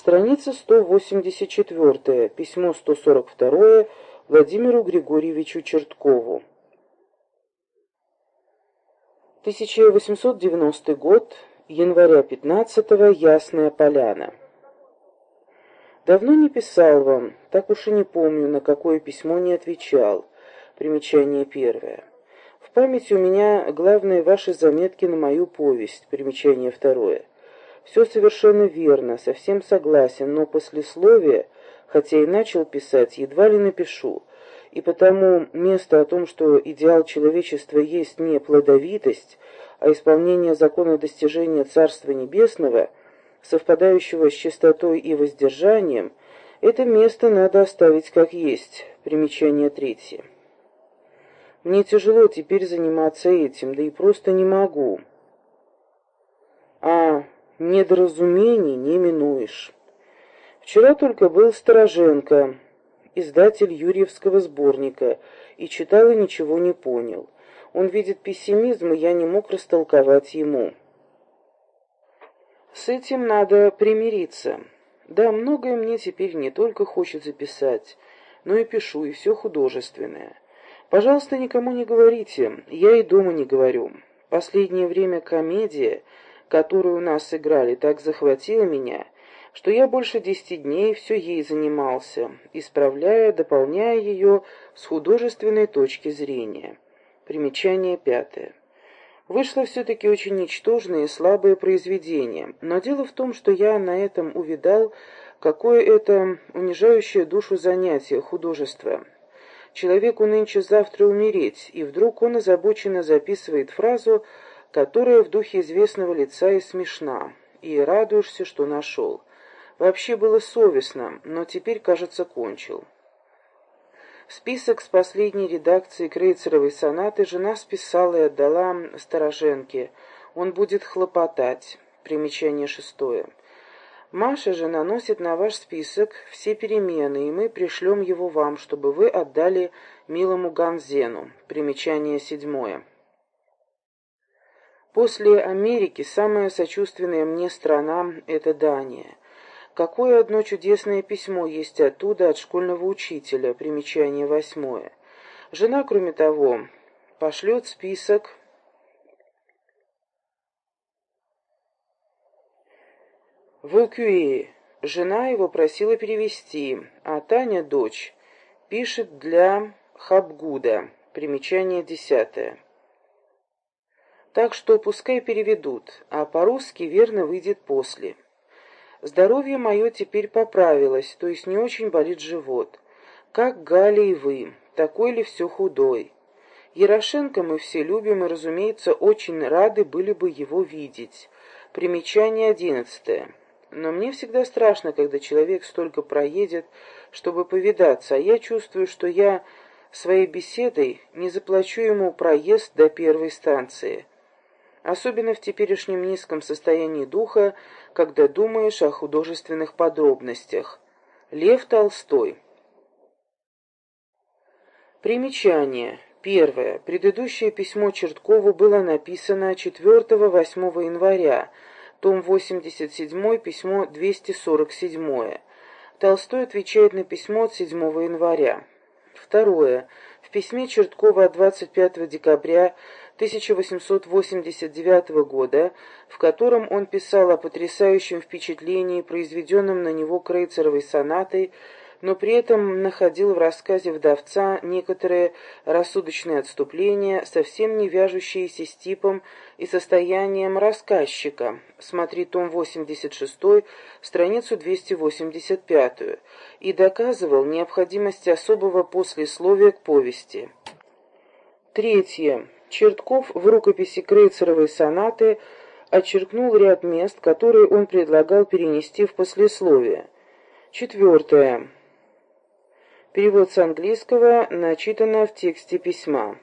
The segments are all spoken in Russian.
Страница 184, письмо 142 Владимиру Григорьевичу Черткову. 1890 год, января 15 -го, Ясная Поляна. Давно не писал вам, так уж и не помню, на какое письмо не отвечал. Примечание первое. В памяти у меня главные ваши заметки на мою повесть. Примечание второе. Все совершенно верно, совсем согласен, но послесловие, хотя и начал писать, едва ли напишу. И потому место о том, что идеал человечества есть не плодовитость, а исполнение закона достижения Царства Небесного, совпадающего с чистотой и воздержанием, это место надо оставить как есть. Примечание третье. Мне тяжело теперь заниматься этим, да и просто не могу. А недоразумений не минуешь. Вчера только был Стороженко, издатель Юрьевского сборника, и читал и ничего не понял. Он видит пессимизм, и я не мог растолковать ему. С этим надо примириться. Да, многое мне теперь не только хочется писать, но и пишу, и все художественное. Пожалуйста, никому не говорите, я и дома не говорю. Последнее время комедия, которую у нас сыграли, так захватила меня, что я больше десяти дней все ей занимался, исправляя, дополняя ее с художественной точки зрения. Примечание пятое. Вышло все-таки очень ничтожное и слабое произведение, но дело в том, что я на этом увидал, какое это унижающее душу занятие, художество – человеку нынче-завтра умереть, и вдруг он озабоченно записывает фразу, которая в духе известного лица и смешна, и радуешься, что нашел. Вообще было совестно, но теперь, кажется, кончил. Список с последней редакции Крейцеровой сонаты жена списала и отдала Стороженке. Он будет хлопотать. Примечание шестое. Маша же наносит на ваш список все перемены, и мы пришлем его вам, чтобы вы отдали милому Ганзену. Примечание седьмое. После Америки самая сочувственная мне страна — это Дания. Какое одно чудесное письмо есть оттуда от школьного учителя, примечание восьмое. Жена, кроме того, пошлет список В Экюи жена его просила перевести, а Таня, дочь, пишет для Хабгуда. Примечание десятое. Так что пускай переведут, а по-русски верно выйдет после. Здоровье мое теперь поправилось, то есть не очень болит живот. Как Галя и вы, такой ли все худой? Ярошенко мы все любим и, разумеется, очень рады были бы его видеть. Примечание одиннадцатое. Но мне всегда страшно, когда человек столько проедет, чтобы повидаться, а я чувствую, что я своей беседой не заплачу ему проезд до первой станции. Особенно в теперешнем низком состоянии духа, когда думаешь о художественных подробностях. Лев Толстой. Примечание. Первое. Предыдущее письмо Черткову было написано 4-8 января, том 87, письмо 247. Толстой отвечает на письмо от 7 января. Второе. В письме Черткова от 25 декабря 1889 года, в котором он писал о потрясающем впечатлении, произведенном на него Крейцеровой сонатой, но при этом находил в рассказе вдовца некоторые рассудочные отступления, совсем не вяжущиеся с типом и состоянием рассказчика. Смотри том 86, страницу 285, и доказывал необходимость особого послесловия к повести. Третье. Чертков в рукописи Крейцеровой сонаты отчеркнул ряд мест, которые он предлагал перенести в послесловие. Четвертое. Перевод с английского начитано в тексте письма.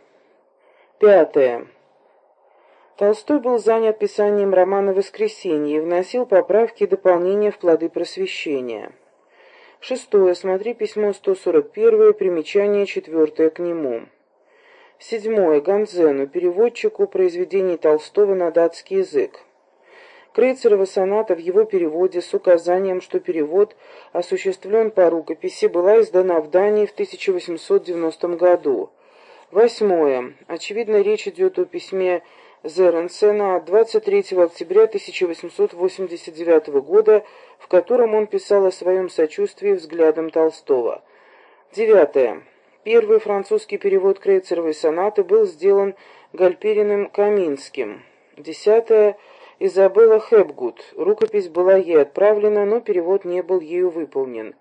Пятое. Толстой был занят писанием романа «Воскресенье» и вносил поправки и дополнения в плоды просвещения. Шестое. Смотри письмо 141, примечание четвертое к нему. Седьмое. Ганзену, переводчику произведений Толстого на датский язык. Крейцерова соната в его переводе с указанием, что перевод осуществлен по рукописи, была издана в Дании в 1890 году. Восьмое. Очевидно, речь идет о письме Зеренсена 23 октября 1889 года, в котором он писал о своем сочувствии взглядам Толстого. Девятое. Первый французский перевод Крейцеровой сонаты был сделан Гальпериным Каминским. Десятое. Изабелла Хепгуд. Рукопись была ей отправлена, но перевод не был ею выполнен.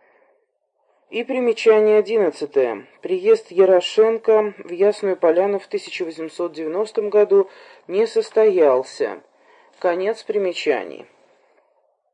И примечание одиннадцатое. Приезд Ярошенко в Ясную Поляну в 1890 году не состоялся. Конец примечаний.